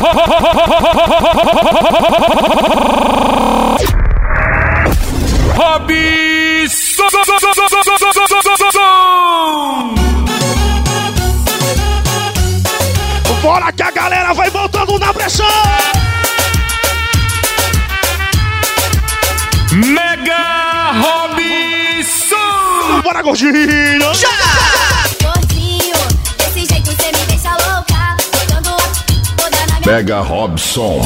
跑跑跑 Brega Robson.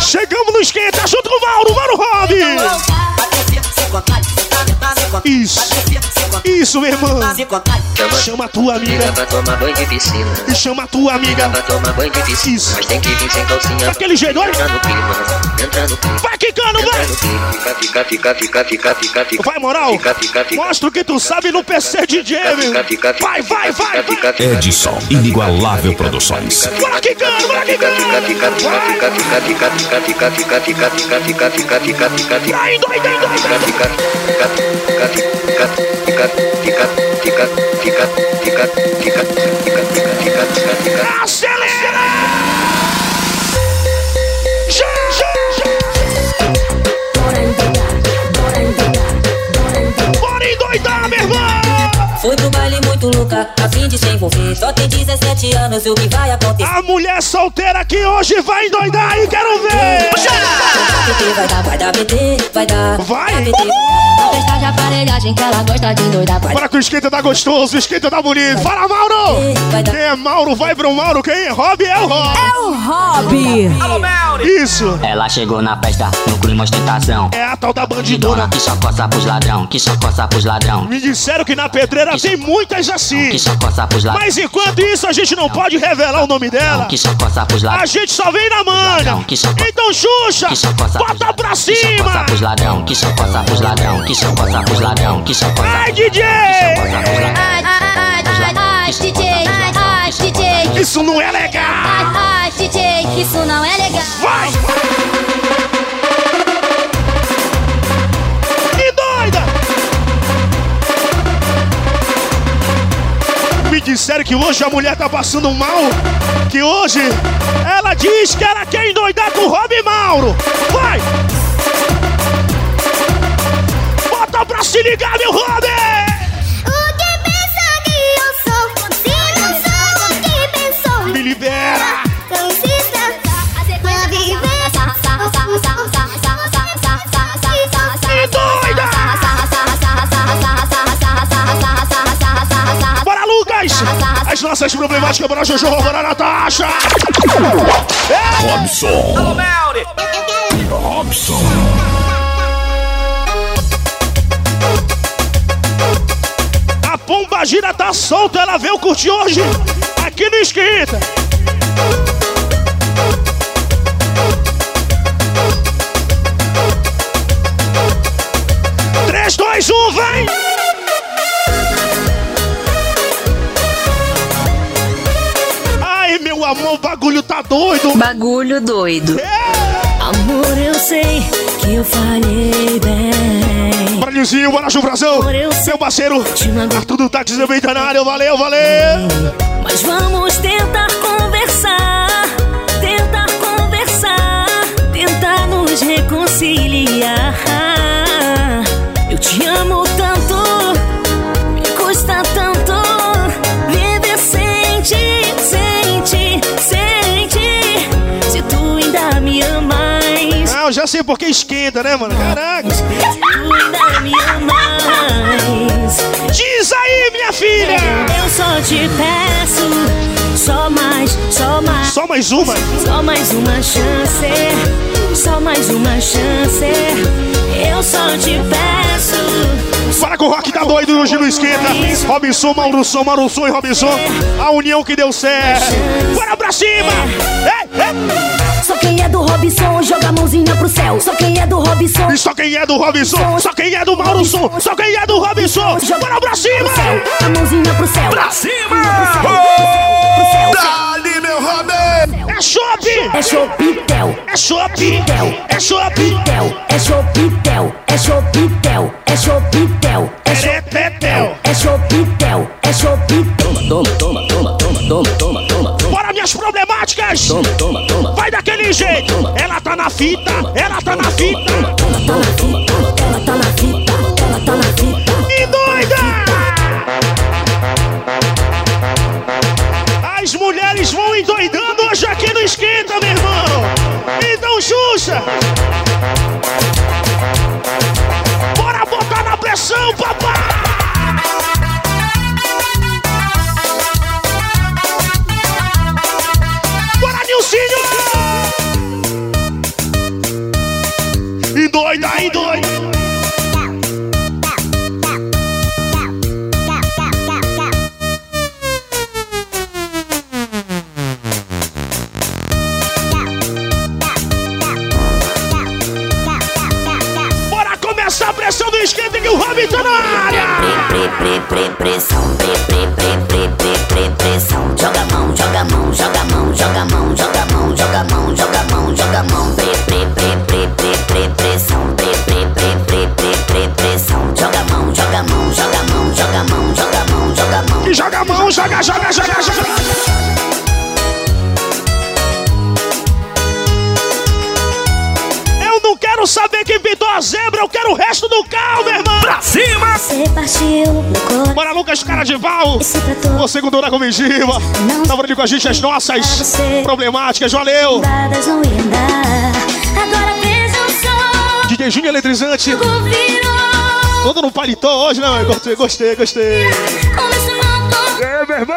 Chegamos no esquenta junto com o Mauro, Mauro Rob! Isso, isso, meu irmão! Chama a tua amiga pra tomar banho de piscina. e chama a tua amiga. Pra tomar banho de piscina. Isso. Mas tem que vir sem calcinha. Daquele jeito, olha! Entra no clima, entra no clima. Vai quicando, vai! no clima. Fica, fica, fica, fica, fica, fica, fica. Vai, moral! Fica, fica, fica. Mostra o que tu sabe no PC DJ, meu! Fica, fica, fica, Vai, vai, fica, vai, fica, vai! fica, Edson Inigualável Produções. Bora quicando, Fica, quicando! fica, fica, fica, Vai! fica, fica, fica, fica, fica, fica, fica, fica, fica, fica, fica, fica, fica. Vai, doida, doida! Fica, fica, fica, fica, fica, fica, fica, fica, fica, fica, fica, fica, fica, fica, fica, fica. Acelera! Já, já, já! Bora endoidar, meu irmão! Fui pro baile muito louca, a fim de se envolver. Só tem 17 anos, e o que vai acontecer? A mulher solteira que hoje vai endoidar e quero ver! Vai dar, vai dar BT, vai dar. Vai. Vai dar BT, Na festa de aparelhagem que ela gosta de doidar. Vai Bora que o esquenta tá gostoso, o esquenta tá bonito. Fala, Mauro! vai. Quem é Mauro vai pro Mauro, quem é Rob é o Rob. O Hobby. Isso, Ela chegou na festa no clima ostentação. é a tal da Dona bandidona. que só coça pros ladrão, que só coça pros ladrão, Me disseram que na pedreira tem muitas assim. que só coça pros ladrão, Mas enquanto isso, a gente não pode revelar o nome dela. que só coça pros A ladrão, gente só vem na manha. Que só- Então, Xuxa, que só coça bota ladrão, pra que cima. pros ladrão, que só coça pros ladrão, que só coça pros ladrão, que só coça Ai, que DJ! Ai, ai, ai, ai, DJ, ai, ai, DJ. Isso não é legal. Ai, ai, DJ, isso não é legal. Vai! Disseram que hoje a mulher tá passando mal. Que hoje ela diz que ela quer endoidar com o Rob Mauro. Vai! Bota pra se ligar, meu Rob! O que As nossas problemáticas, bora, Jojo, bora, Natasha! É! Robson. Robson. A pomba gira tá solta, ela veio curtir hoje aqui no Esquenta. Doido. Bagulho doido. Amor, eu sei que eu falhei bem. Bora, Lizinho, bora, Brasil. Meu parceiro, Arthur do Táxi também tá na área. Valeu, valeu. Mas vamos tentar conversar, tentar conversar, tentar nos reconciliar. Já sei porque esquenta, né, mano? Caraca. Diz aí, minha filha. Eu só te peço, só mais. Uma. Só mais uma chance, só mais uma chance. Eu só te peço. Para com o rock tá doido no Giro Esquenta. Robinson, Maurusson, Maurusson e Robinson. A união que deu certo. Bora pra cima. Ei, ei. Só quem é do Robson joga a mãozinha pro céu. Só quem é do Robson. E só quem é do Robinson, só quem é do Maurusson, só quem é do Robinson. Bora pra cima. A mãozinha pro céu. Pra cima! Dali, meu Robin. É chope. É chopitel, É chope. É chope. tel, é chopitel, é chopitel, é chopitel, é Perepetel. É chopitel, é chopitel. Toma, toma, toma, toma, toma, toma, toma, toma. Bora, minha das problemáticas. Vai daquele jeito. Ela tá na fita, ela tá na fita. E doida! As mulheres vão endoidando Xuxa. Bora botar na pressão, O Robinson na área! Pressão, pressão, joga mão, joga mão, joga mão, joga mão, joga mão. Bora, Lucas, cara de todas Você com Dona Comitiva! Tá falando com a gente as nossas problemáticas, valeu! DJ Júnior Eletrizante, todo no paletó hoje, né? Gostei, gostei, gostei! É, meu irmão!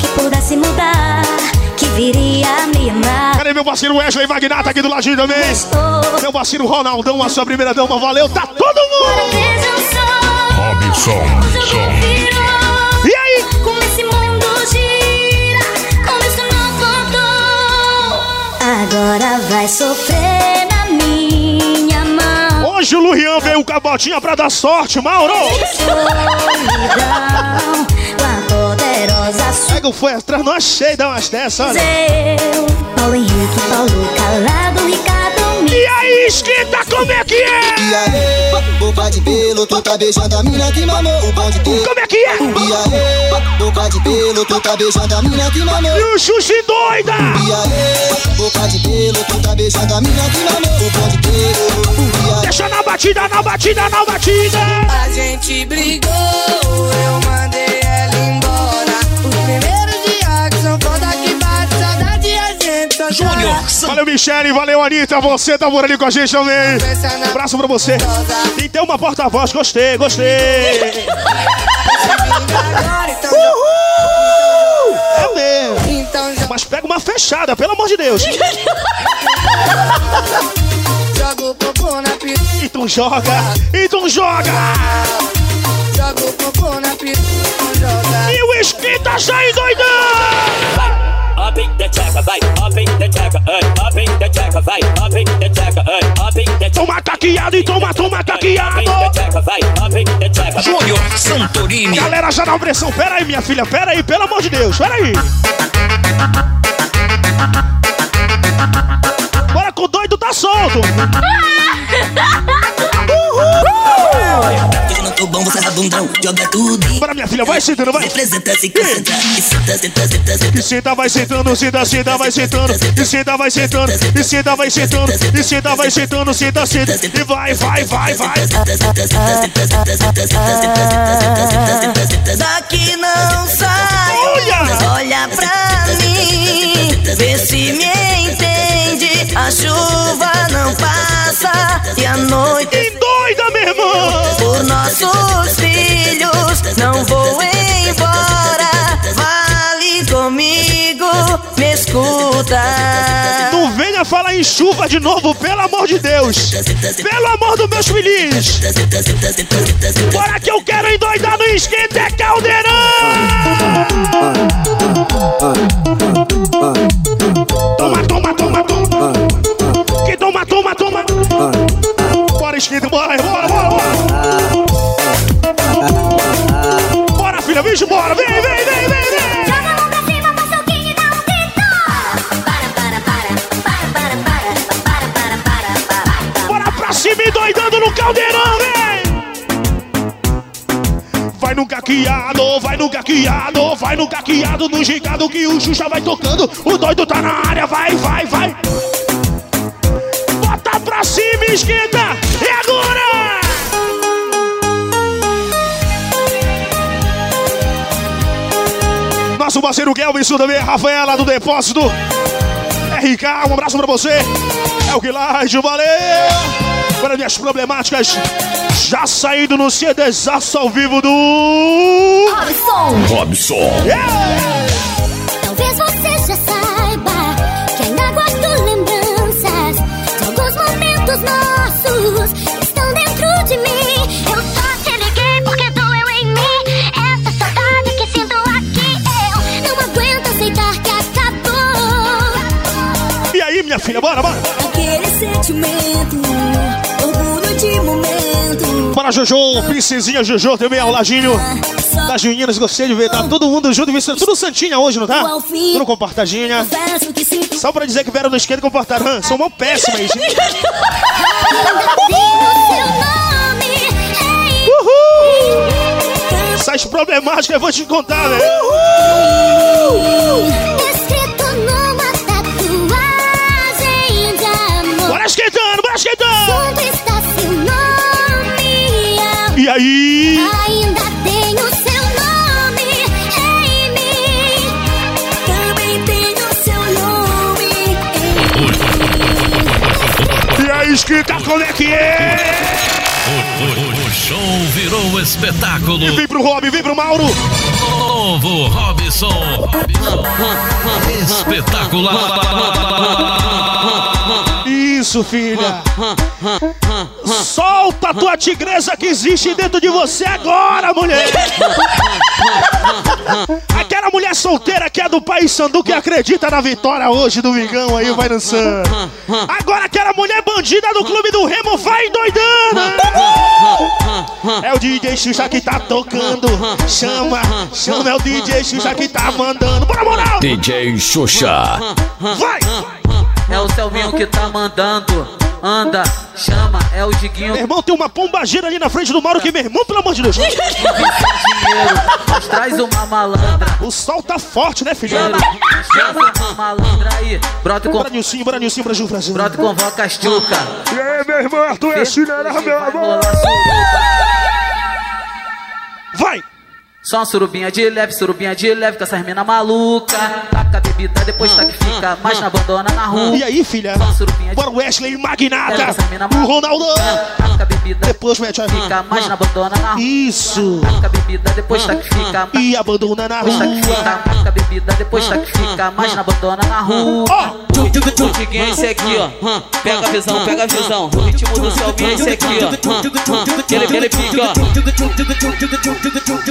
que pudesse mudar, que viria a me amar. Cadê meu parceiro Wesley Magnata aqui do ladinho também? Meu parceiro Ronaldão, a sua primeira dama, valeu, tá todo mundo! Jogo virou. E aí? Como esse mundo gira, como isso não contou. Agora vai sofrer na minha mão. Hoje o Luian veio com a botinha pra dar sorte, Mauro! Pega o foi atrás, não achei, dá umas dessas, olha. Eu, Paulo Henrique, Paulo Calado, Ricardo E aí, esquenta, como é que é? E aí, boca de pelo, tu tá beijando a mina que mamou o pão de queijo. Como é que é? E aí, boca de pelo, tu tá beijando a mina que mamou. E o Xuxi doida! E aí, boca de pelo, tu tá beijando a mina que mamou o pão de aí, Deixa na batida, na batida, na batida! A gente brigou, eu mandei Júnior, Valeu, Michele, valeu, Anitta, você tá por ali com a gente também. Abraço pra você. E tem uma porta-voz, gostei, gostei. então, É mesmo. então Mas pega uma fechada, pelo amor de Deus. joga o popô na piroca. E tu joga, e tu joga. Joga o popô na piroca. Joga. E o esquenta já endoidando upping the tcheca, vai, upping the ai, upping the vai, upping the ai, upping the. Toma taqueado e toma, toma taqueado. Júnior Santorini. Galera, já dá uma pressão. Pera aí, minha filha, pera aí, pelo amor de Deus, pera aí. Bora com o doido, tá solto. Hoje não tô bom, você é bundão, joga tudo Bora, minha filha, vai sentando, vai. representa, se concentra. E senta, senta, senta, E senta. senta, vai sentando, senta, senta, vai sentando. E senta, vai sentando. E senta, vai sentando. E senta, vai sentando, senta, senta. E vai, vai, vai, vai. Daqui não sai. Olha! Olha pra mim, vê se me entende. A chuva não passa e a noite E doida, meu irmão. Falar em chuva de novo, pelo amor de Deus. Pelo amor dos meus filhinhos. Bora que eu quero endoidar no esquenta, é caldeirão. Toma, toma, toma, toma. Que toma, toma, toma. Bora, esquenta, bora, bora, bora, bora. Filha, bicho, bora. Vem, vem, vem, vem, caldeirão, vem! Vai no caqueado, vai no caqueado, vai no caqueado, no gigado que o Xuxa vai tocando. O doido tá na área, vai, vai, vai. Bota pra cima, esquenta. E agora? Nosso parceiro Guelvis também, Rafaela do Depósito. RK, um abraço pra você. É o Guilherme, valeu! Para minhas problemáticas, já saído no CDzaço ao vivo do. Robson. Robson. Talvez Para Jojo, princesinha Jojo também ao ladinho das meninas, gostei de ver, tá todo mundo junto, vestido tudo santinha hoje, não tá? Tudo comportadinha. Só pra dizer que vieram do esquerdo comportaram, Hã, são seu nome. Ei, Uhul! Essas problemáticas eu vou te contar, velho. Escrito numa tatuagem de amor. Bora esquentando, bora esquentando! E aí? Ainda tenho seu nome em mim. Também tenho seu nome em mim. E aí, esquenta, como é que é? O, o- o show virou E espetáculo. vem pro Rob, vem pro Mauro. Novo Robson. Espetacular. Isso, filha. Solta a tua tigresa que existe dentro de você agora, mulher. Aquela mulher solteira que é do País Sandu que acredita na vitória hoje do Migão aí, vai dançando. Agora aquela mulher bandida do clube do Remo vai doidando. É o DJ Xuxa que tá tocando. Chama, chama, é o DJ Xuxa que tá mandando. Bora, moral! DJ Xuxa. Vai! É o Selvinho que tá mandando. Anda, chama, é o Diguinho. Meu irmão, tem uma pomba gira ali na frente do Mauro que, meu irmão, pelo amor de Deus. Dinheiro, traz uma malandra. O sol tá forte, né, filho? Mas traz uma malandra aí. Brota com, Bora, Nilcinho, bora, Nilcinho, Brasil, Brasil. brota com voca astuca. E aí, meu irmão, tu é chinela, meu amor. Vai! Só uma surubinha de leve, surubinha de leve com essas mina maluca. Taca a bebida, depois tá que fica, mas não abandona na rua. E aí, filha? Só uma surubinha de Bora, Wesley Magnata. O maluca. Ronaldão. Taca a bebida, Depois mete a fica, mas não abandona na rua. Isso. Taca a bebida, depois tá que fica, E abandona na depois que rua. taca a bebida, depois tá que fica, mas não abandona na rua. Ó, O Diguinho é esse aqui, ó. Pega a visão, pega a visão. O ritmo do Selvinho é esse aqui, ó. Ele, ele fica, ó.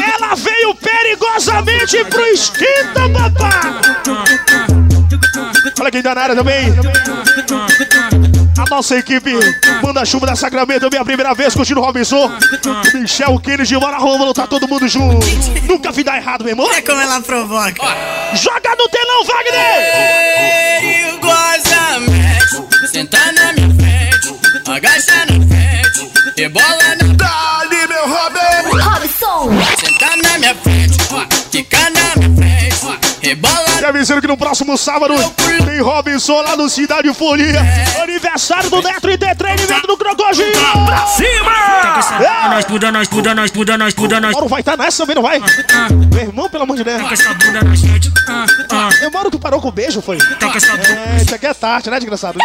ela veio perigosamente pro esquenta, papá. Olha quem tá na área também. A nossa equipe manda chuva da Sacramento a primeira vez, curtindo o Robinson. Michel Kennedy, bora Rômulo, tá todo mundo junto. Nunca vi dar errado, meu irmão. É como ela provoca. Joga no telão, Wagner! Ei, goza, mexe, senta na minha frente, agacha na frente, rebola na E avisando que no próximo sábado tem Robinson lá no Cidade Folia. Aniversário do Neto e Entretenimento do Crocodilo. Pra cima! Nós puda, nós puda, nós puda, nós puda, nós Mauro vai estar nessa também, não vai? Meu irmão, pelo amor de Deus. Ah, ah. Meu Mauro, tu parou com o beijo, foi? É, isso aqui é tarde, né, desgraçado?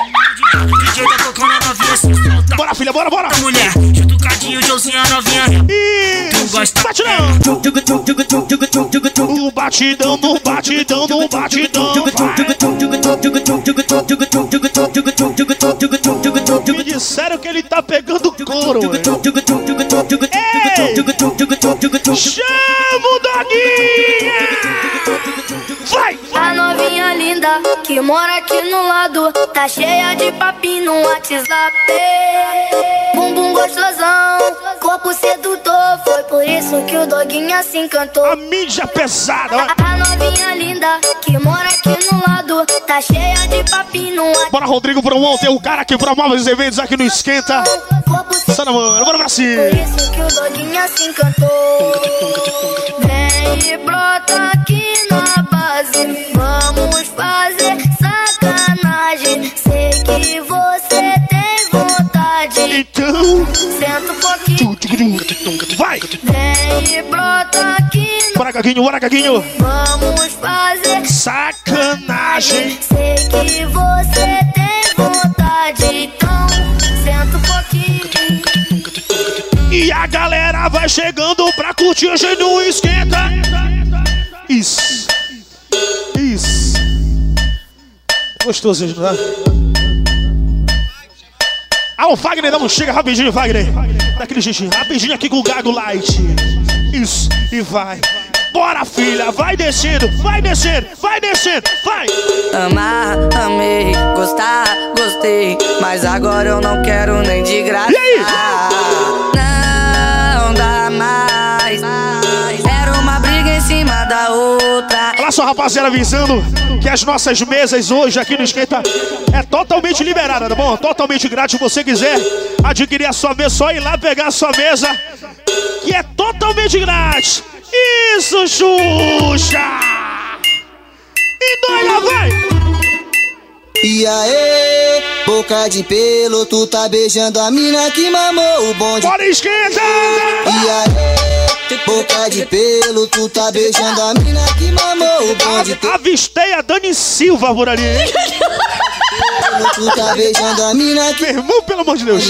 Tá. Bora, filha, bora, bora! Mulher, chutucadinho, Josinha, a novinha. Isso! gosta- Bate não! O batidão, no batidão, no batidão, Me disseram que ele tá pegando couro! Chama o Doguinha! Vai! A novinha linda que mora aqui no lado Tá cheia de papinho no WhatsApp Bumbum gostosão, corpo sedutor Foi por isso que o doguinho se encantou A mídia pesada A novinha linda que mora aqui no lado Tá cheia de papinho no WhatsApp Bora, Rodrigo Promon, o cara que promove os eventos aqui no Esquenta. Sana, mano, bora pra cima. Por isso que o doguinho se encantou Vem e brota aqui Vamos fazer sacanagem Sei que você tem vontade Então Senta um pouquinho Vai! Vem e brota aqui Bora, Caguinho, bora, Caguinho. Vamos fazer sacanagem Sei que você tem vontade Então senta um pouquinho E a galera vai chegando pra curtir gente no esquenta. Isso. Gostoso, não é? Ah, o Fagner, dá um chega rapidinho, Fagner. Daquele jeitinho, rapidinho aqui com o Gago Light. Isso, e vai. Bora, filha, vai descendo, vai descendo, vai descendo, vai. Amar, amei, gostar, gostei. Mas agora eu não quero nem de graça. E aí? Não dá mais. Era uma briga em cima da outra. Só, rapaziada, avisando que as nossas mesas hoje aqui no Esquenta é totalmente liberada, tá bom? Totalmente grátis. Se você quiser adquirir a sua mesa, só ir lá pegar a sua mesa, que é totalmente grátis. Isso, Xuxa! E doida, vai! E aí, boca de pelo, tu tá beijando a mina que mamou o bonde. Bora, esquenta! E aí, boca de pelo, tu tá beijando a mina que mamou o bonde. Avistei a Dani Silva por ali, hein? Tu tá beijando a mina que Meu irmão, pelo amor de Deus.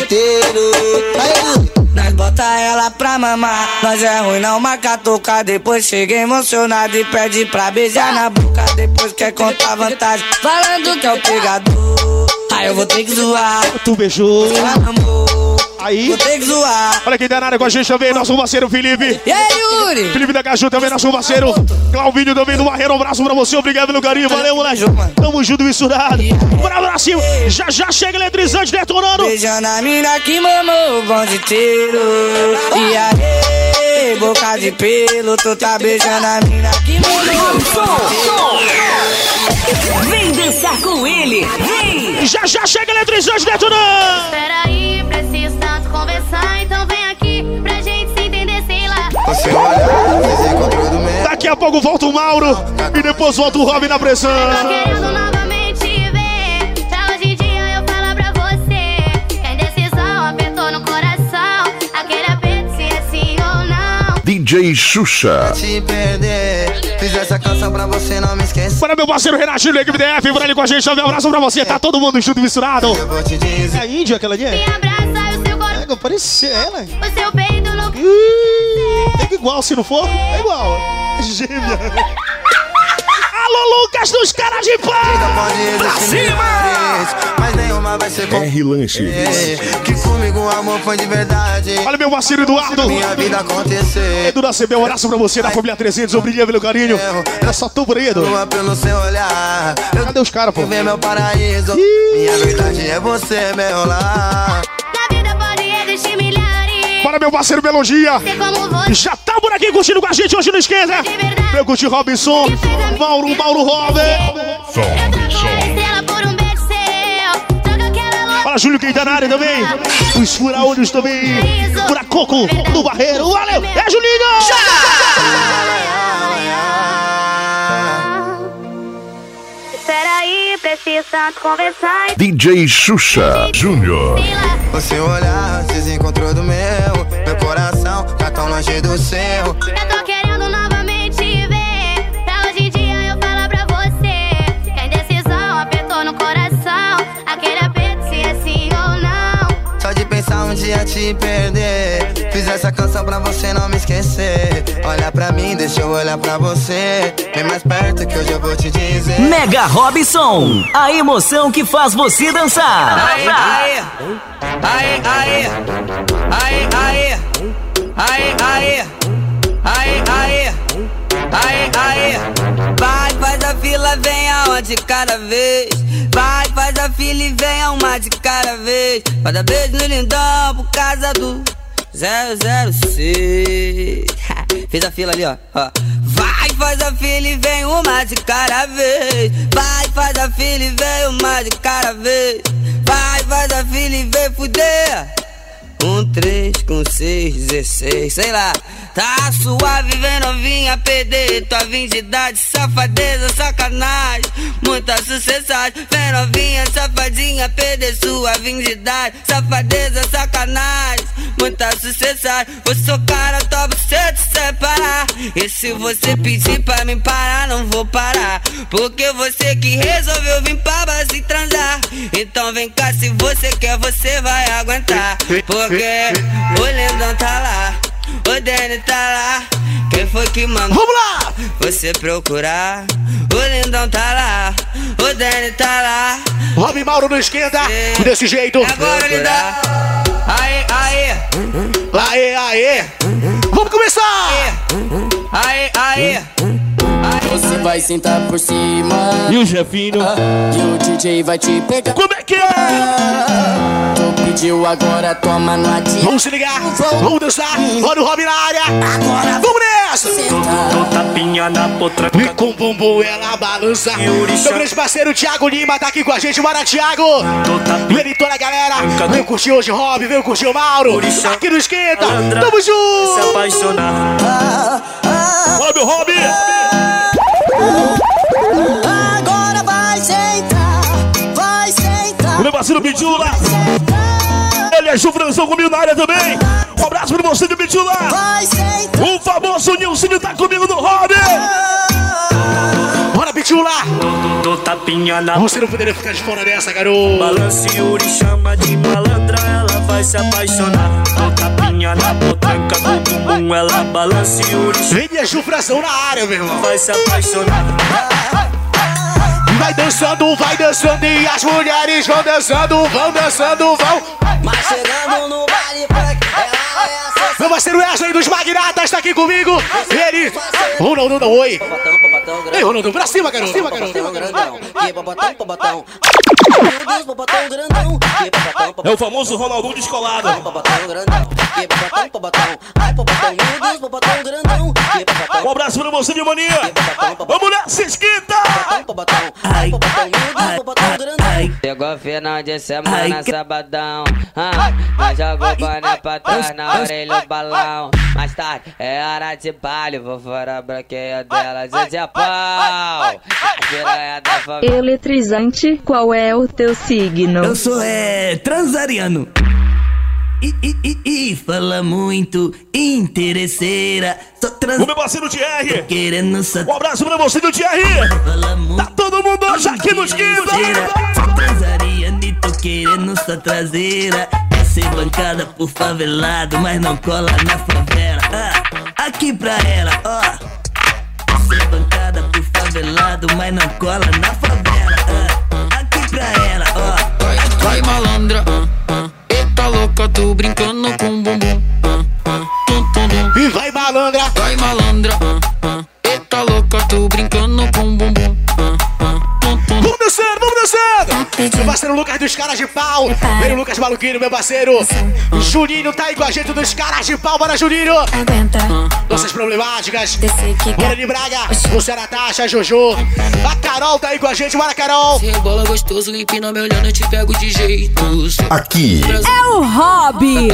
Nós bota ela pra mamar. Nós é ruim, não marca tocar. Depois chega emocionado e pede pra beijar na boca. Depois quer contar vantagem. Falando que é o pegador. Aí eu vou ter que zoar. Tu beijou. Ela mamou. Aí, Vou ter que zoar. olha quem tá na área com a gente também, nosso parceiro Felipe. E aí, Yuri? Felipe da Caju também, nosso parceiro. Clauvinho também do Barreiro, um abraço pra você, obrigado pelo carinho, valeu, moleque. Tamo junto misturado. Bora pra cima, já já chega eletrizante detonando. Beijando a mina que mamou o bonde inteiro. E aí, boca de pelo, tu tá beijando a mina que mamou o bonde. Vem dançar com ele. Vem. Já já chega eletrizante detonando. Peraí, preciso conversar Então vem aqui pra gente se entender, sei lá você olhar, fez encontrou do meio. Daqui a pouco volta o Mauro e depois volta o Robin na pressão. Querendo novamente te ver Pra hoje em dia eu falar pra você Que a indecisão apertou no coração Aquele aperto se é sim ou não DJ Xuxa. Te perder, fiz essa canção pra você não me esquecer. Para meu parceiro Renatinho, da equipe DF, por ali com a gente, um abraço pra você. Tá todo mundo junto misturado. Eu vou te dizer. É a Índia aquela ali? Me É, parecia ela. o seu peito no Ih, É igual, se não for, é igual. É gêmea. Alô, Lucas dos caras de pau! Existir milhares, mas nenhuma vai ser como R Lanches. Que comigo o amor foi de verdade. Olha meu parceiro Eduardo. Minha vida acontecer. Edu da CB, um abraço pra você, da família 300. Obrigado pelo carinho. Era só tu por aí, Edu. Lua pelo seu olhar. Cadê os caras, pô? ver meu paraíso. Minha verdade é você, meu lar. Para meu parceiro Melodia. Já tá por aqui curtindo com a gente hoje de verdade Meu curti Robinson. Mauro, Mauro louca Fala, Júlio, quem tá na área também. Os fura-olhos também. Fura-coco do Barreiro. Valeu. É, Julinho! Peraí, preciso tanto conversar DJ Xuxa Júnior. Você olhar, se encontrou do meu. Coração tá tão longe do seu. Eu tô querendo novamente te ver Pra hoje em dia eu falar pra você Que a indecisão apertou no coração Aquele aperto se é sim ou não Só de pensar um dia te perder. Essa canção pra você não me esquecer. Olha pra mim, deixa eu olhar pra você. Vem mais perto que hoje eu vou te dizer. Mega Robson, a emoção que faz você dançar. Aê, aê, aê, aê, aê, aê, aê, aê, aê, aê, aê, aê. Vai, faz a fila, vem aonde cada vez. Vai, faz a fila e vem uma de cada vez. Beijo no lindão por causa do 006. Fiz a fila ali, ó. ó. Vai, faz a fila e vem uma de cada vez. Vai, faz a fila e vem uma de cada vez. Vai, faz a fila e vem fuder. Um, três, com seis, dezesseis, sei lá. Tá suave, vem novinha, perder tua virgindade, safadeza, sacanagem, muita sucessagem. Vem novinha, safadinha, perder sua virgindade, safadeza, sacanagem, muita sucessagem. Vou socar na tua você te separar. E se você pedir pra mim parar, não vou parar. Porque você que resolveu vir pra base e transar. Então vem cá, se você quer, você vai aguentar. Porque o lindão tá lá. O Danny tá lá, quem foi que mandou? Vamos lá! Você procurar. O lindão tá lá, o Danny tá lá. Rob Mauro no esquerda, desse jeito. Agora lindão. Aê, aê. Aê, aê. Vamos começar! Aê, aê. Você vai sentar por cima. E o chefinho? E o DJ vai te pegar. Como é que é? Tu pediu agora, toma no adiante. Vamos se ligar, vamos dançar. Olha o Rob na área. Agora vamos nessa. Tô tapinha na potranca. E com o bumbum ela balança. Meu grande parceiro Thiago Lima tá aqui com a gente. Bora, Thiago. Vem toda a galera. Veio curtir hoje o Rob, veio curtir o Mauro. Aqui no Esquenta. Tamo junto. Se apaixonar. Rob, o Rob. Parceiro Bitula. Ele é Jufranzão comigo na área também. Um abraço pra você de Bitula. O famoso Nilcinho tá comigo no Rob. Bora, Bitula. Tô tapinha na Você não poderia ficar de fora dessa, garoto. Balance Yuri chama de malandra, ela vai se apaixonar. Tô tapinha na potranca do bumbum, ela balance Yuri Ele é Jufranzão na área, meu irmão. vai se apaixonar. Vai dançando, vai dançando e as mulheres vão dançando, vão dançando, vão. Mas chegando no baile funk, é Meu parceiro Wesley dos Magnatas tá aqui comigo. Ele. Ronaldo, não, oi. Ei, Ronaldo, pra cima, garoto. Pra cima, garoto. grandão, que grandão, É o famoso Ronaldinho descolado. grandão. Ai, grandão, Um abraço pra você de mania. Vamos nessa esquita. Ai, grandão. Chegou final de semana, sabadão. Ah, mas jogou boné pra trás na orelha o balão. Mais tarde é hora de baile, vou fora a branqueia dela, Zé Pau. Eletrizante, qual é o teu signo? Eu sou é transariano. E, e, e, e fala muito, interesseira. Sou trans. O meu parceiro Thierry. Querendo só. Um abraço pra você do Thierry. Tá todo mundo hoje aqui no esquina. Sou transariano e tô querendo sua traseira. Ser bancada por favelado, mas não cola na favela. Ah, aqui pra ela, ó. Ser bancada por favelado, mas não cola na favela. Ah, aqui pra ela, ó. Vai, vai malandra. ah, ah. Eita louca, tô brincando com o bumbum. ah, ah. Tum, tum, tum. E vai malandra. Vai malandra. Parceiro Lucas dos Caras de Pau. Vem o Lucas Maluquinho, meu parceiro. Juninho tá aí com a gente dos Caras de Pau. Bora, Juninho. Nossas problemáticas. Bora de Braga. O Natasha, a Jojo. A Carol tá aí com a gente. Bora, Carol. Se rebola gostoso, empina me olhando, eu te pego de jeito. Aqui. É o Hobby.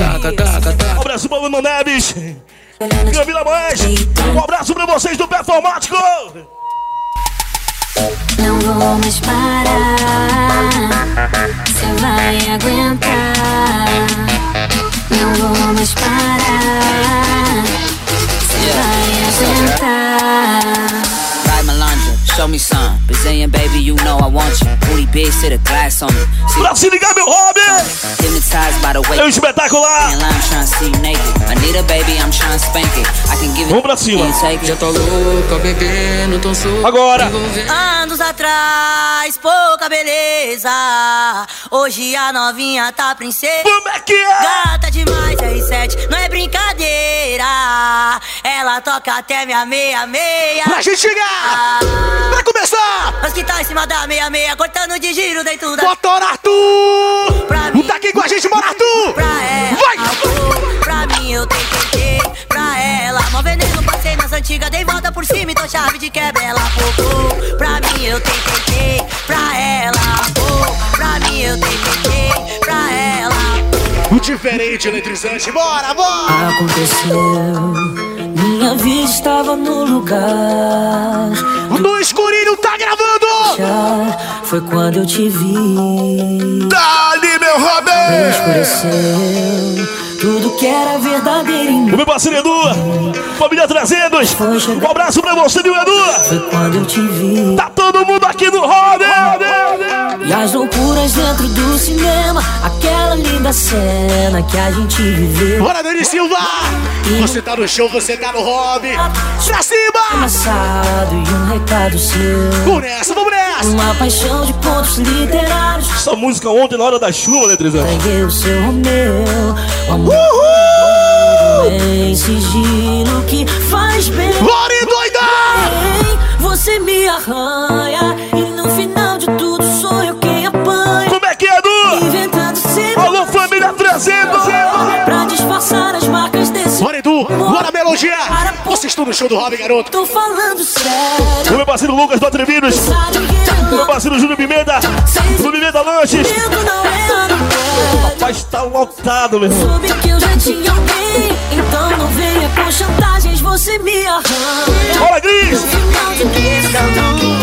Um abraço Bruno Neves. Camila Mais. Um abraço pra vocês do Performático. Não vou mais parar. Você vai aguentar. Não vou mais parar. Você vai aguentar. Show me some. Brazilian baby, you know I want you. Booty big, sit a glass on. See, Pra se ligar, meu hobby. hypnotized by the way. É um espetacular. And I'm trying to see you naked. I need a baby, I'm trying to spank it. I can give it. Vamos pra cima. Já tô louca, bebendo, solto. Agora. Anos atrás, pouca beleza. Hoje a novinha tá princesa. Como é que é? Ela toca até minha meia-meia. Pra gente chegar! Vai começar! Mas que tá em cima da meia-meia, cortando de giro dentro da. Motor Arthur! Tá aqui com a gente, bora Arthur! Pra ela, Vai! pra mim eu tentei, pra ela. Mó veneno, passei nas antigas, dei volta por cima e tô chave de quebra, ela focou. Pra mim eu tentei, pra ela, pô. Pra mim eu tentei, pra ela. O diferente, eletrizante, bora, bora! Aconteceu, minha vida estava no lugar. No escurinho tá gravando! Já foi quando eu te vi. Dali, meu Robin! Escureceu, tudo que era verdadeiro em mim. O meu parceiro Edu, família 300, um abraço pra você, meu Edu! Foi quando eu te vi. Tá todo mundo aqui no Robin! E as loucuras dentro do cinema, aquela linda cena que a gente viveu. Bora, Dani Silva! Você tá no show, você tá no hobby. Pra cima! Amassado e um recado seu. Vamos nessa, vamos nessa! Uma paixão de pontos literários. Essa música ontem na hora da chuva, eletrizante. Peguei o seu Romeu. Em sigilo que faz bem. Bora, doida! Você me arranha e no final de tudo sou eu quem apanha. Como é que é, Edu? Inventando sempre. Alô, família 300! Pra disfarçar as marcas desse. Bora, Edu! Bora, melodia! Vocês estão no show do Robin, garoto! Tô falando sério. O meu parceiro Lucas do Atrevidos! O meu parceiro Júnior Pimenta! Do Pimenta Lanches! Rapaz, tá lotado, meu irmão! Soube que eu já tinha alguém, então não venha com chantagens, você me arranha. Bora, Gris! No final de Inventando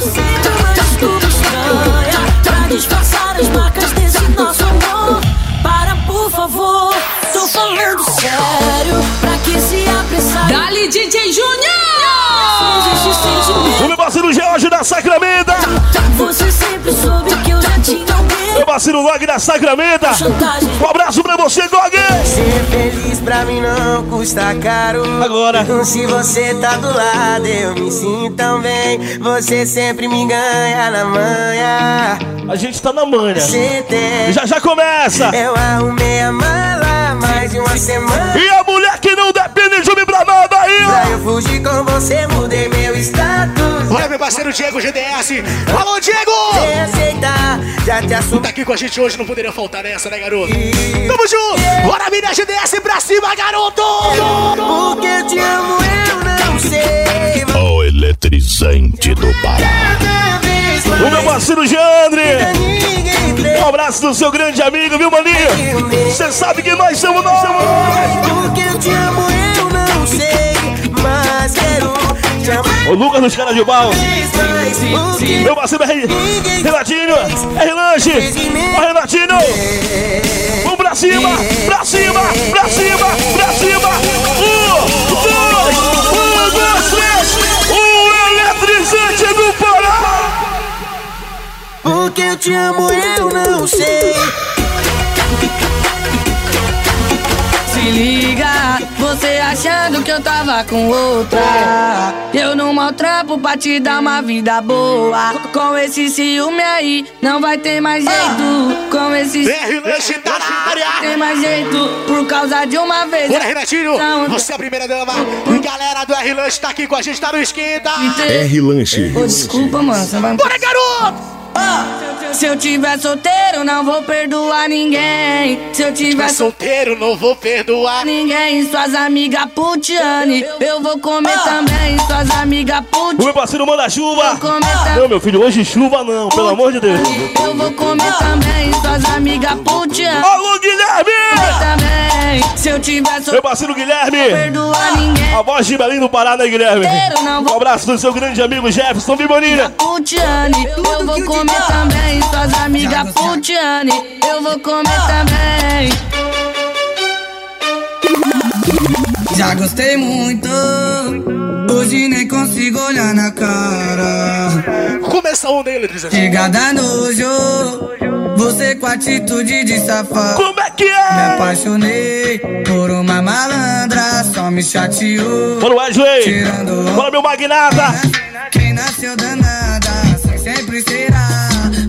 sempre uma desculpa estranha Pra disfarçar as marcas desse nosso amor Para, por favor, tô falando sério Pra que se apressar Dali, DJ Júnior! Sentimento O meu parceiro George da Sacramenta! Você sempre soube Meu parceiro Gog da Sacramenta! Um abraço pra você, Gog! Ser feliz pra mim não custa caro. Agora. Se você tá do lado, eu me sinto tão bem. Você sempre me ganha na manhã. A gente tá na manha. Já já começa! Eu arrumei a mala mais de uma semana. E a mulher que não homem pra nada aí! Pra eu fugir com você, mudei meu status. Olha meu parceiro Diego GDS! Alô, Diego! Aceitar, já te assumo. Tá aqui com a gente hoje, não poderia faltar nessa, né, garoto? Tamo junto! Bora, mina GDS pra cima, garoto! Porque eu te amo, eu não sei. O eletrizante do Pará. O meu parceiro Jandre! Um abraço do seu grande amigo, viu, maninho? Você sabe que nós somos nós! Porque eu te amo, O Lucas dos caras de que Meu parceiro R... Renatinho! R Lanche! Ó, Renatinho! Vamos pra cima! Pra cima! Pra cima! Pra cima! Um, dois, um, dois, três! O eletrizante do Pará! Porque eu te amo, eu não sei. Se liga, você achando que eu tava com outra. Eu não maltrapo pra te dar uma vida boa. Com esse ciúme aí, não vai ter mais jeito. Com esse Lanche tá na área! tem mais jeito. Por causa de uma vez. Bora, Renatinho! Não, Você é a primeira dama! Galera do R Lanche tá aqui com a gente, tá no esquenta! R Lanche. Ô, desculpa, mano. Você vai... Bora, garoto! Se eu tiver solteiro, não vou perdoar ninguém. Se eu tiver solteiro, não vou perdoar ninguém, suas amigas putiane. Eu vou comer também, suas amigas O putiane. meu parceiro manda chuva! comer Não, meu filho, hoje chuva não, pelo amor de Deus! Eu vou comer também, suas amigas putiane. Alô, Guilherme! Se eu tiver Meu parceiro Guilherme! A voz de Belém do Pará, né, Guilherme? Um abraço do seu grande amigo Jefferson Biboninha! Putiane, eu vou comer também, suas amigas putiane. Eu vou comer também. Já gostei muito, hoje nem consigo olhar na cara. Começa aí, eletrizante! Chega da nojo, você com atitude de safado. Como é que Me é? apaixonei por uma malandra, só me chateou. Bora, Wesley! Tirando Bora, meu magnata! quem nasceu danada, sempre será.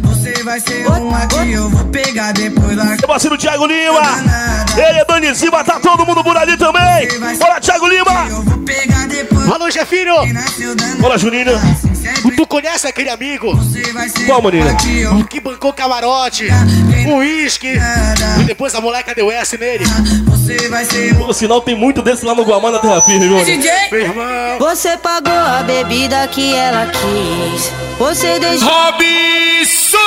Você vai ser uma que eu vou pegar depois da. Meu parceiro Thiago Lima. Ele é Dani Silva, tá todo mundo por ali também. Bora, Thiago Lima. Alô, Jefinho. Bora, Juninho. Tu conhece aquele amigo? Qual, menina? O que bancou camarote, o uísque. E depois a moleca deu S nele. Por sinal, tem muito desse lá no Guamá na Terra Firme, viu? Meu irmão. Você pagou a bebida que ela quis. Você deixou. Robson!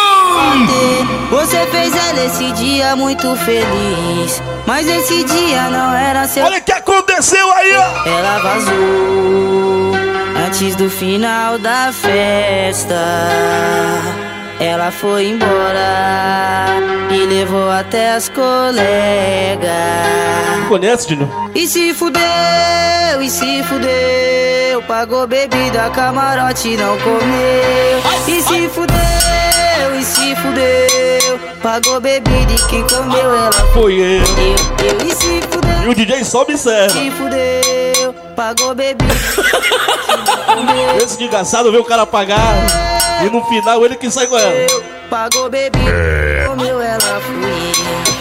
Você fez ela esse dia muito feliz. Mas esse dia não era seu. Olha o que aconteceu aí, ó! Ela vazou antes do final da festa. Ela foi embora e levou até as colegas. Conhece, Dino? E se fudeu, e se fudeu. Pagou bebida, camarote não comeu. E se fudeu, e se fudeu. Pagou bebida e quem comeu ela Foi ele. eu. Eu e se fudeu. E o DJ só observa. Se fudeu, pagou bebida. Esse desgraçado vê o cara pagar. E no final ele que sai com ela. Pagou bebida, comeu ela fui.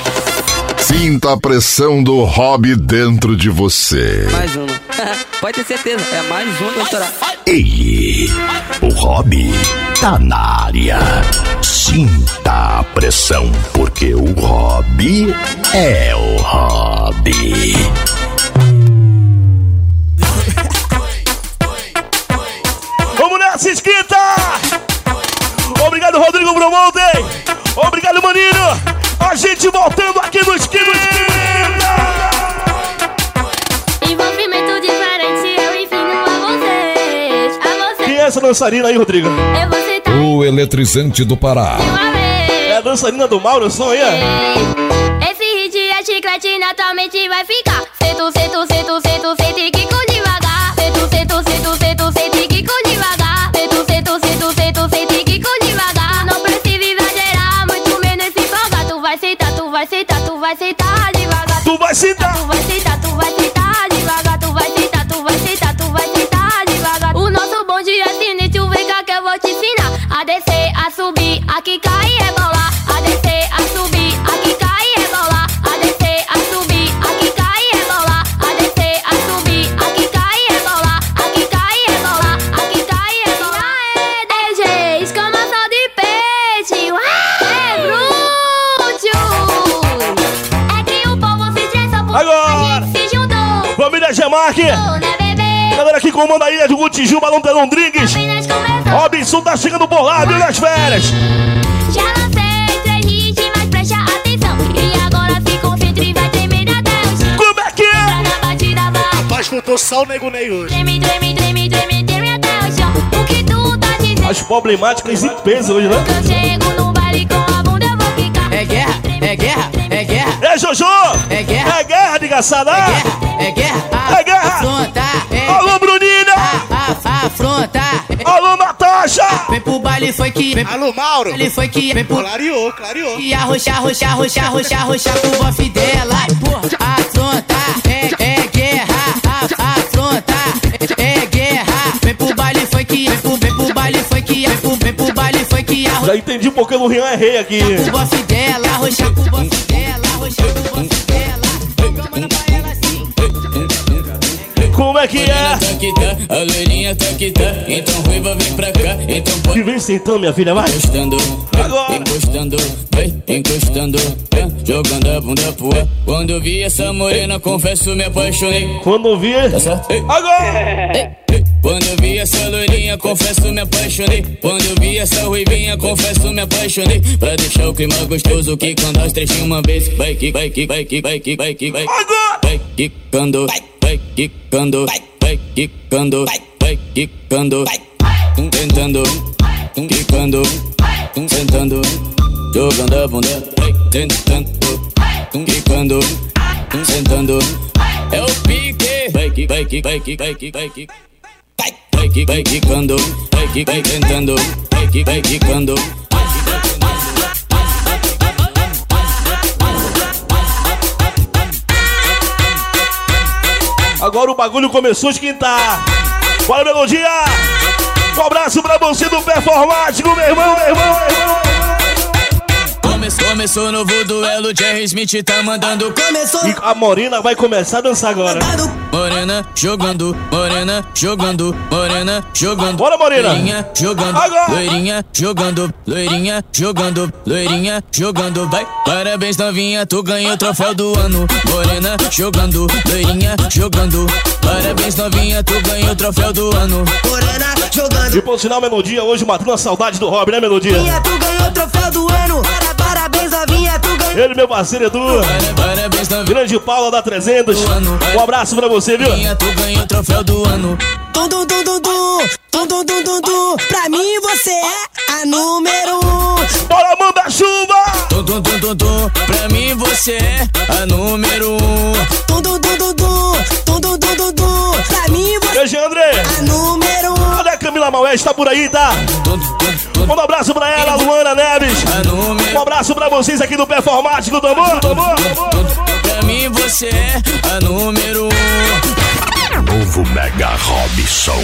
Sinta a pressão do hobby dentro de você. Mais uma. Pode ter certeza, é mais uma que vai estourar. Ei, o hobby tá na área. Sinta a pressão, porque o hobby é o hobby. Nessa, esquita! Obrigado, Rodrigo Bromonten! Obrigado, Maninho! A gente voltando aqui no Esquina! Envolvimento diferente, eu ensino a vocês. A vocês. Quem é essa dançarina aí, Rodrigo? Eu vou citar O eletrizante do Pará. É a dançarina do Mauro, som aí, ó. Esse hit é chiclete, naturalmente vai ficar. Sento, sento, sento, sento, sento e quico devagar. Sento, sento, sento, sento, sento e quico devagar. Sento, sento, sento, sento, sento e quico devagar. Não precisa exagerar, muito menos se empolgar. Tu vai sentar, tu vai sentar, tu vai sentar devagar. Tu vai sentar. Tu vai sentar, tu vai sentar devagar. Tu vai sentar, tu vai sentar, tu vai sentar devagar. O nosso bonde é sinistro, vem cá que eu vou te ensinar. A descer, a subir, a quicar e rebolar. Comanda a ilha de Gutiju, Balão Telão Drigues! Robinson tá chegando bolado e nas férias! Já lancei três hits, mas presta atenção. E agora se concentre e vai tremer até o chão. Como é que é? Tá na batida, vai. Rapaz, faltou só o Nego Ney hoje. Treme, treme, treme, treme, treme até o chão. O que tu tá dizendo? As problemáticas em peso hoje, né? Eu chego no baile com a bunda, eu vou ficar. É guerra, é guerra, é guerra. É Jojo! É guerra. É guerra, desgraçada! É guerra, É guerra! afronta. É Alô, Brunina! Natasha! Vem pro baile foi que. Vem Alô, Mauro. Ele foi que. Vem pro. Clareou, clareou. E arrochar, arrochar, arrochar, arrochar, arrochar com o bofe dela. Porra, afronta. É, é guerra. A- afronta. É, é guerra. Vem pro baile foi que. Vem pro, vem pro baile foi que. Vem pro, vem pro baile foi que. Arrochar Já entendi porque o Rian é rei aqui. com o bofe dela. Arrochar com o bofe dela. Arrochar com o bofe dela. Manda pra ela assim. Como é que é? Tá tá, a loirinha tá que tá. Então ruiva vem pra cá, então pode. Vem sentando, minha filha, vai! Encostando, vai, encostando, vai, encostando, vai, jogando a bunda pro ar. Quando eu vi essa morena, confesso, me apaixonei. Quando eu vi. Tá certo? Agora! Quando eu vi essa loirinha, confesso, me apaixonei. Quando eu vi essa ruivinha, confesso, me apaixonei. Pra deixar o clima gostoso, que quando as três de uma vez, vai que, vai que, vai que, vai que, vai que, vai. Agora! Vai quicando, vai quicando, vai. quicando, vai. quicando, tentando, quicando, sentando, jogando a bunda, vai tentando, quicando, sentando. É o pique, vai que, vai que, vai que, vai que, vai que. Vai, vai que, vai quicando, vai que, vai tentando, vai que, vai quicando. Agora o bagulho começou a esquentar. Bora, melodia! Um abraço pra você do Performático, meu irmão, meu irmão, meu irmão. Começou, começou novo duelo, Jerry Smith tá mandando. Começou. E a Morena vai começar a dançar agora. Morena jogando, morena jogando, morena jogando. Bora, Morena. Loirinha jogando, Agora. loirinha jogando, loirinha jogando, loirinha jogando. Vai, parabéns novinha, tu ganhou o troféu do ano. Morena jogando, loirinha jogando. Parabéns novinha, tu ganhou o troféu do ano. Morena jogando. E por sinal, Melodia, hoje matando a saudade do Rob, né, Melodia? Novinha, tu ganhou o troféu do ano. Para- Parabéns, novinha, tu ganhou. Ele, meu parceiro Edu. Parabéns novinha. Grande Paula da 300. Um abraço pra você, viu? Tu ganhou o troféu do ano. Tum, tum, tum, tum, tum. Pra mim você é a número um. Bora, manda chuva! Tum, tum, tum. Pra mim você é a número um. Tum. Tum, tum, tum, tum, tum. Pra mim você é a número um. Camila Maués, tá por aí, tá? Um abraço pra ela, Luana Neves. Um abraço pra vocês aqui do Performático do do Amor. Pra mim você é a número um. Novo Mega Robson.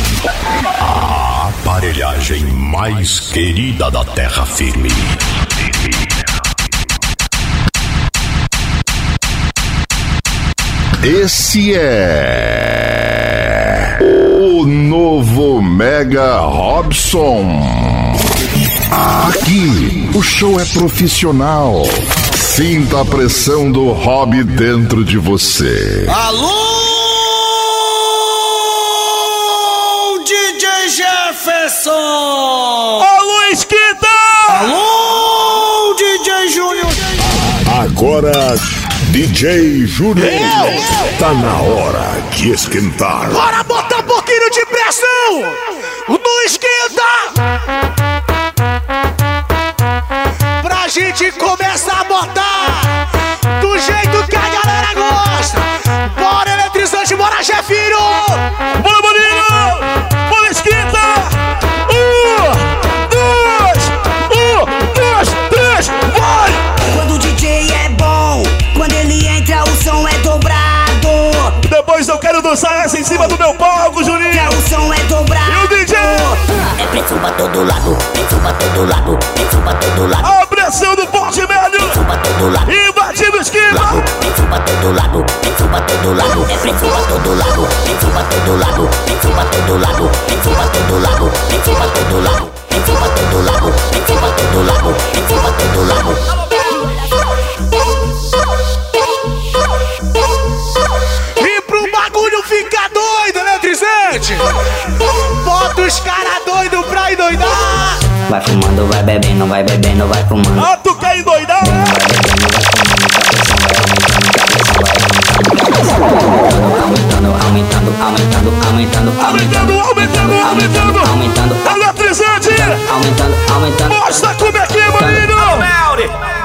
A aparelhagem mais querida da terra firme. Esse é o novo Mega Robson. Aqui o show é profissional. Sinta a pressão do hobby dentro de você. Alô, DJ Jefferson! Alô, Esquita! Alô, DJ Júnior! Agora, DJ Júnior. Tá na hora de esquentar. Bora botar pressão! No esquenta! Pra gente começar a botar do jeito que a galera gosta! Bora, eletrizante, bora, chefinho! Todo lado, pressão pra todo lado, pressão pra todo lado, pressão pra todo lado, pressão pra todo lado, pressão pra todo lado, pressão pra todo lado, pressão pra todo lado, pressão pra todo lado. E pro bagulho ficar doido, eletrizante! Bota os cara doido pra endoidar! Vai fumando, vai bebendo, vai bebendo, vai fumando. Aumentando. Mostra como é que é, Boninho!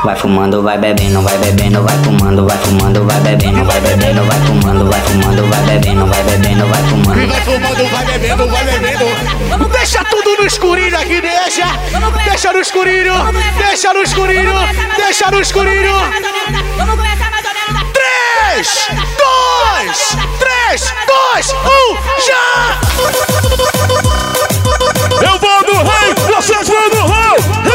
Vai fumando, vai bebendo, vai bebendo, vai fumando, vai fumando, vai bebendo, vai bebendo, vai fumando, vai fumando, vai bebendo, vai bebendo, vai fumando. vai fumando, vai bebendo, vai bebendo. Deixa tudo no escurinho aqui, deixa. Deixa no escurinho, deixa no escurinho, deixa no escurinho. Três, dois, três, dois, um, já! Eu vou no rei, vocês vão no rei!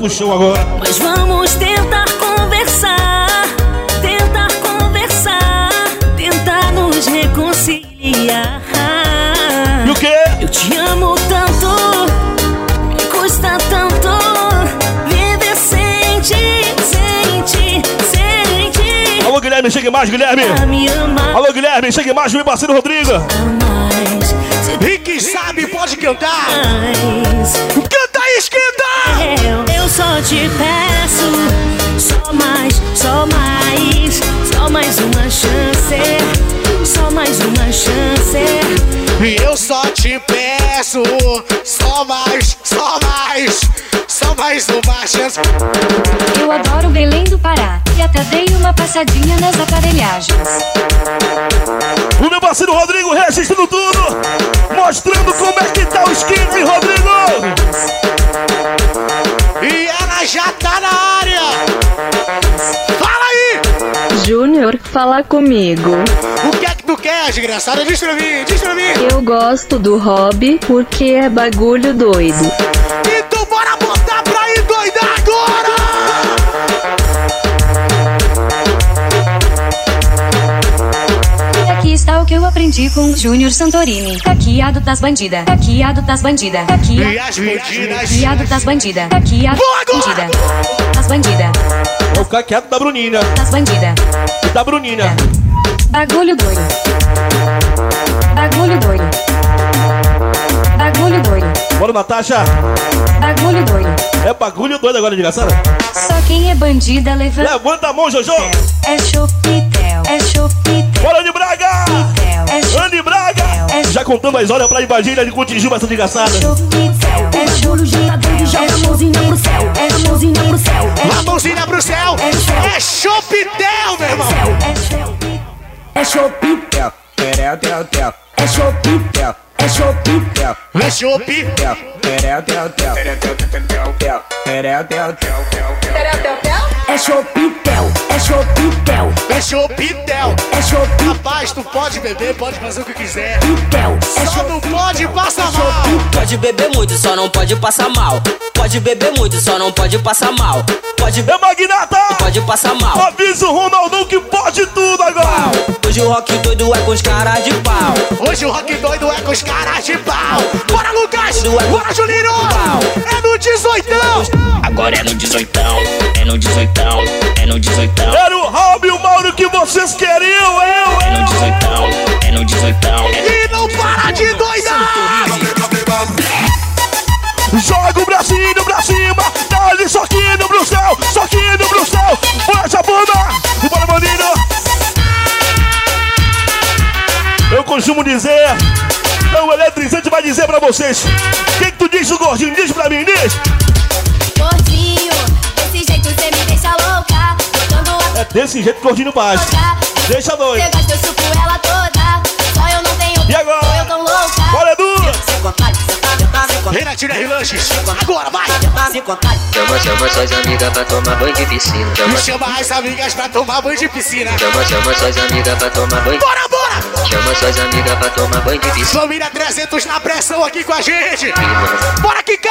Pro show agora. Mas vamos tentar conversar. Tentar conversar. Tentar chorar. E o quê? Eu te amo tanto, me custa tanto viver sem ti, sem ti, sem ti. Alô, Guilherme, chegue mais, Guilherme. Alô, Guilherme, chegue mais, meu parceiro Rodrigo. E quem sabe pode cantar. mais. Chance. Eu adoro Belém do Pará e até dei uma passadinha nas aparelhagens. O meu parceiro Rodrigo registrando tudo, mostrando como é que tá o skate, Rodrigo. E ela já tá na área. Fala aí! Júnior, fala comigo. O que é que tu quer, desgraçada? Diz pra mim, diz pra mim. Eu gosto do hobby porque é bagulho doido. Então aprendi com o Júnior Santorini. Taquiado das bandida, taquiado das bandida, E taquiado, as bandidas? taquiado das bandida, taquiado das agora! bandida, das bandida, Vou ficar quieto da Bruninha. das bandida. E da Bruninha. Bagulho doido. Bagulho doido. Bagulho doido. Bora, Natasha. Bagulho doido. É bagulho doido agora, desgraçada. Só quem é bandida levanta. Levanta a mão, Jojo. É chopitel, é chopitel, Bora, Andy Braga. é Braga. Já contando a história pra invadir ele contingir essa desgraçada. é chopitel, Tá joga a mãozinha pro céu, a mãozinha pro céu. A mãozinha pro céu! É chopitel, meu irmão! É chopitel, Terel, tel, tel, é chopitel, é chopitel. É chopi! terel, tel, tel, terel, É chopitel, é chopitel, É chopitel! é chopitel. Rapaz, tu pode beber, pode fazer o que quiser. É Só não pode passar mal! Pode beber muito, só não pode passar mal. Pode beber muito, só não pode passar mal. Pode É beber, Magnata. pode passar mal. Avisa o Ronaldão que pode tudo agora. Hoje o rock doido é com os caras de pau. Hoje o rock doido é com os caras de pau! Bora, Lucas! é Bora, Julinho! É no 18! Agora é no 18, é no 18, é no 18, Era o Rob e o Mauro que vocês queriam, eu, é no eu. 18, é no 18. E não para de doidar! Joga o bracinho pra cima. Dá-lhe soquinho pro céu. Soquinho pro céu. Bora, essa bunda. Bora, maninho. Eu costumo dizer. Não, o eletrizante vai dizer pra vocês. O que, que tu diz, gordinho? Diz pra mim, diz. Gordinho, É desse jeito que gordinho faz. Deixa doido. Gosta, eu chupo ela toda. Só eu não tenho. E agora? Eu tão louca. Bora, Edu. Renatinho R. Lanches, agora vai! Chama, chama suas amigas pra tomar banho de piscina. Chama, Chama as amigas pra tomar banho de piscina. chama, chama suas amigas pra tomar banho. Bora, bora! Chama suas amigas pra tomar banho de piscina. Família 300 na pressão aqui com a gente. Bora, Kika!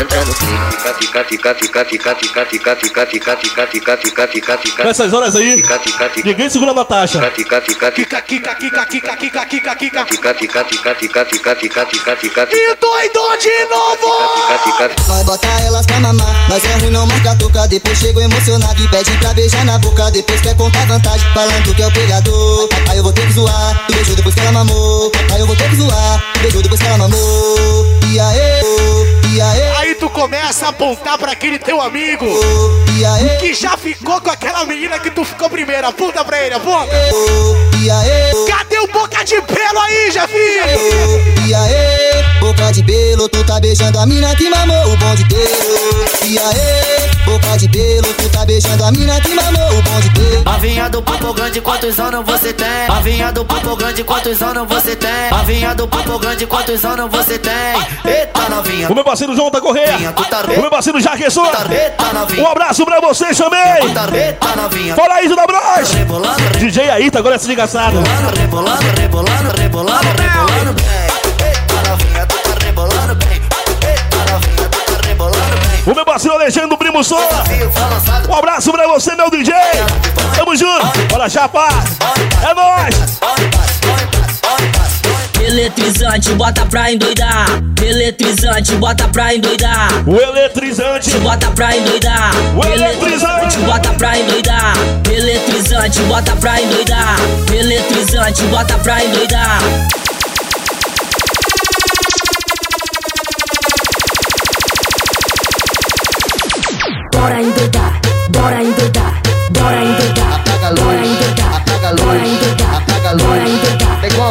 Entra no clima, fica, fica, fica, fica, fica, fica, fica, fica, fica, fica, fica, fica, fica. Nessas horas aí, Fica, fica, fica. ninguém segura a Natasha. Fica, fica, fica, Kika, Kika, Kika, Kika, Kika, Kika, Kika. fica, fica, fica, fica, fica, fica, fica, fica, E doidou de novo! fica, fica. Nós bota elas pra mamar, nós é ruim, não marca toca. Depois chego emocionado e pede pra beijar na boca. Depois quer contar vantagem, falando que é o pegador. Aí eu vou ter que zoar, tu beijou depois que ela mamou. Aí eu vou ter que zoar, tu beijou depois que ela mamou. E aí, aí, tu começa a apontar pra aquele teu amigo que já ficou com aquela menina que tu ficou primeiro. Aponta pra ele, aponta. Cadê o boca de pelo aí, Jefinho? e aí, boca de pelo, tu tá beijando a mina que mamou o bom de pelo. E aí, boca de pelo, tu tá beijando a mina que mamou o bom de pelo. Novinha do papo grande, quantos anos você tem? Novinha do papo grande, quantos anos você tem? Novinha do papo grande, quantos anos você tem? Eita novinha, O meu parceiro parceiro João da Correia. O meu parceiro Jaqueson. Um abraço pra vocês também. Fala aí, da Bros. DJ aí, tá agora se desgraçada. Rebolando, rebolando, rebolando, rebolando, O meu parceiro Alexandre, o primo Sol. Um abraço pra você, meu DJ. Tamo junto. Bora, chapa. É nóis eletrizante, bota pra endoidar. Eletrizante, bota pra endoidar. O eletrizante, bota pra endoidar. O eletrizante, bota pra endoidar. Eletrizante, bota pra endoidar. Eletrizante, bota pra endoidar. Bora endoidar, bora endoidar, bora endoidar, bora endoidar, bora endoidar, bora endoidar,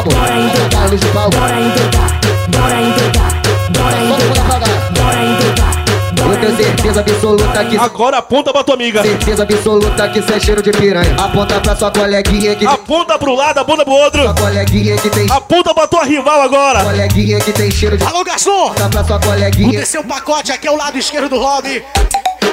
Como? bora endoidar, luz de palco. bora endoidar, bora endoidar, bora endoidar, bora. Eu tenho certeza absoluta que Agora aponta pra tua amiga. Certeza absoluta que cê é cheiro de piranha. Aponta pra sua coleguinha que Aponta pro lado, aponta pro outro. Sua coleguinha que tem Aponta pra tua rival agora. coleguinha que tem cheiro de Alô, garçom! Aponta pra sua coleguinha. descer o pacote aqui ao lado esquerdo do Hobby.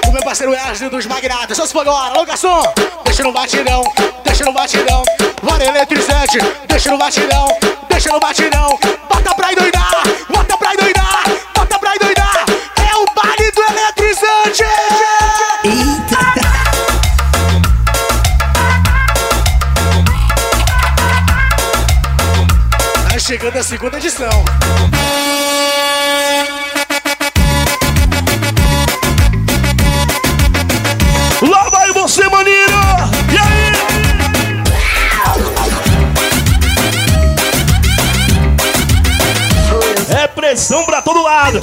O meu parceiro Wesley dos Magnatas. Só se for agora. Alô, garçom! Deixa no batidão, deixa no batidão. Bora eletrizante, deixa no batidão, deixa no batidão. Bota pra endoidar, bota pra endoidar, bota pra endoidar. É o baile do eletrizante! Tá chegando a segunda edição. Pressão pra todo lado.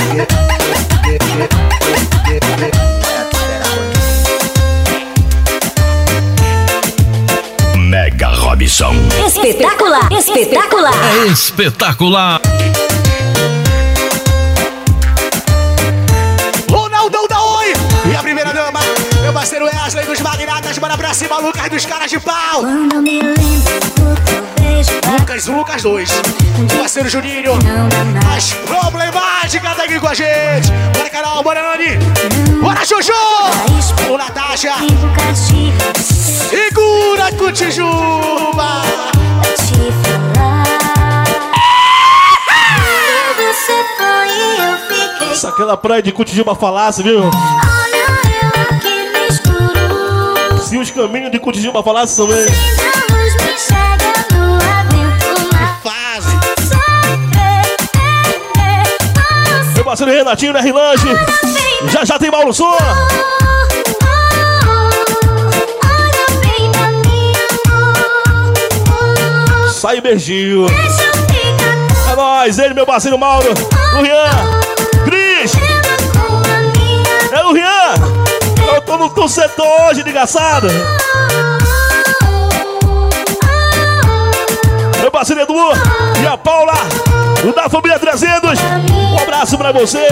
Mega Robson. Espetacular, espetacular. Espetacular. Ronaldão da Oi! E a primeira dama, meu parceiro Wesley dos Magnatas, bora pra cima, Lucas dos Caras de Pau! Quando me Lucas 1, Lucas 2. O parceiro Juninho, as problemáticas tá aqui com a gente. Bora, Carol, bora, Nani. Bora, Jojo! Ô, Natasha. Segura, Cutijuba! pra te falar. Quando você foi, eu fiquei. Isso aquela praia de Cutijuba falasse, viu? Olha eu aqui no escuro. Se os caminhos de Cutijuba falassem também. Parceiro Renatinho da Rilange. Já já tem Mauro amor. Sai beijinho. É nóis, ele, meu parceiro Mauro. O Rian. Cris. É o Rian. Eu tô no teu setor hoje, desgraçado. Meu parceiro Edu e a Paula, o da família 300. Um abraço pra você.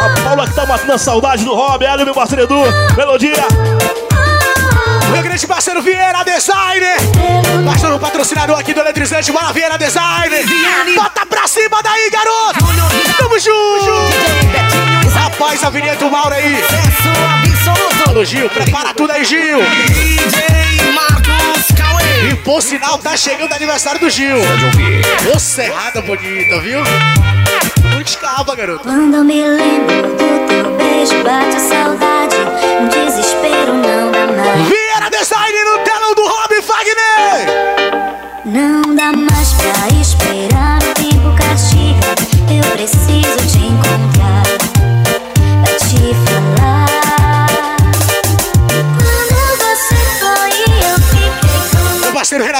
A Paula que tá matando a saudade do Rob. Ela e meu parceiro Edu. Melodia. Meu grande parceiro Vieira Designer. Pastor, o patrocinador aqui do Eletrizante, bora Vieira Designer. Bota pra cima daí, garoto. Tamo junto. Rapaz, a vinheta do Mauro aí. Alô, Gil, prepara tudo aí, Gil. E por sinal, tá chegando o aniversário do Gil. Ô, serrada bonita, viu? Não escapa, garoto. Quando eu me lembro do teu beijo, bate a saudade. Um desespero não dá mais. Vieira Design no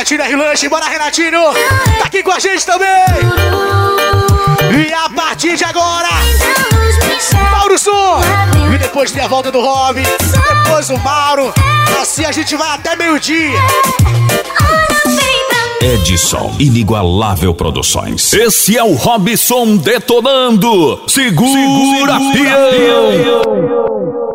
Renatinho da Rilanche, bora Renatinho. Tá aqui com a gente também. E a partir de agora, Mauro Som. E depois tem a volta do Rob. Depois o Mauro. Assim a gente vai até meio-dia. Edson Inigualável Produções. Esse é o Robson detonando. Segura, Segura peão.